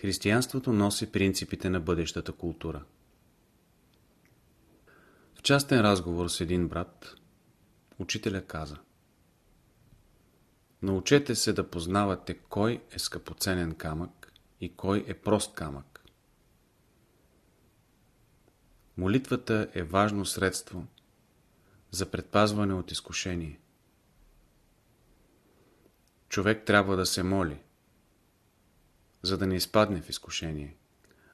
Християнството носи принципите на бъдещата култура. В частен разговор с един брат, учителя каза Научете се да познавате кой е скъпоценен камък и кой е прост камък. Молитвата е важно средство за предпазване от изкушение. Човек трябва да се моли, за да не изпадне в изкушение.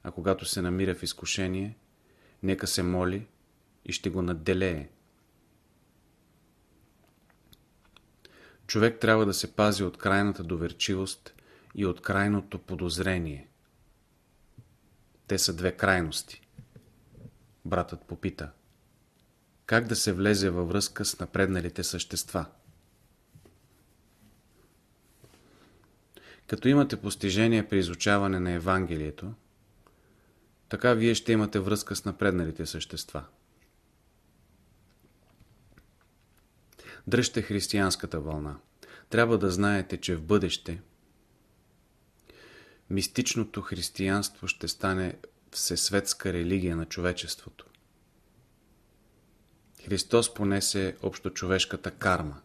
А когато се намира в изкушение, нека се моли и ще го надделее. Човек трябва да се пази от крайната доверчивост и от крайното подозрение. Те са две крайности. Братът попита. Как да се влезе във връзка с напредналите същества? Като имате постижение при изучаване на Евангелието, така вие ще имате връзка с напредналите същества. Дръжте християнската вълна. Трябва да знаете, че в бъдеще мистичното християнство ще стане всесветска религия на човечеството. Христос понесе общочовешката карма.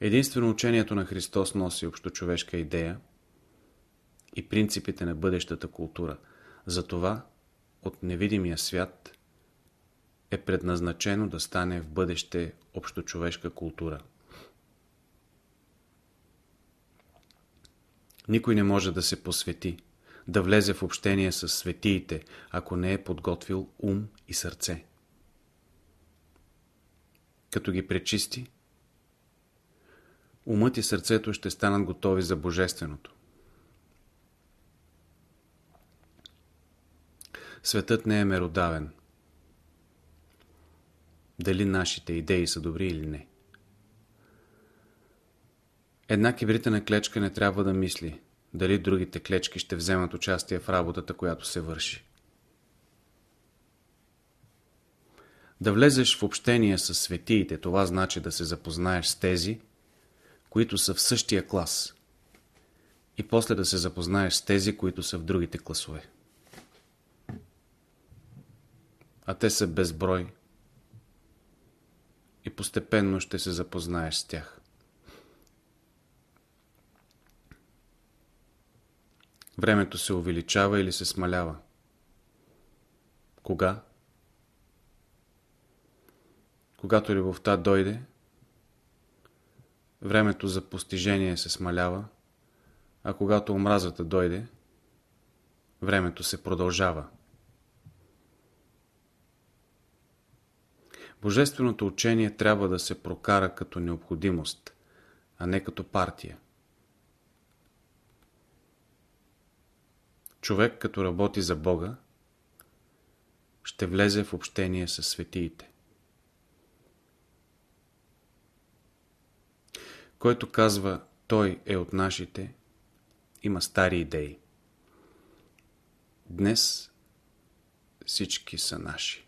Единствено учението на Христос носи общочовешка идея и принципите на бъдещата култура. Затова от невидимия свят е предназначено да стане в бъдеще общочовешка култура. Никой не може да се посвети, да влезе в общение с светиите, ако не е подготвил ум и сърце. Като ги пречисти, умът и сърцето ще станат готови за Божественото. Светът не е меродавен. Дали нашите идеи са добри или не. Една кибритена клечка не трябва да мисли дали другите клечки ще вземат участие в работата, която се върши. Да влезеш в общение с светиите, това значи да се запознаеш с тези, които са в същия клас и после да се запознаеш с тези, които са в другите класове. А те са безброй и постепенно ще се запознаеш с тях. Времето се увеличава или се смалява. Кога? Когато любовта дойде, времето за постижение се смалява, а когато омразата дойде, времето се продължава. Божественото учение трябва да се прокара като необходимост, а не като партия. Човек, като работи за Бога, ще влезе в общение с светиите. Който казва той е от нашите, има стари идеи. Днес всички са наши.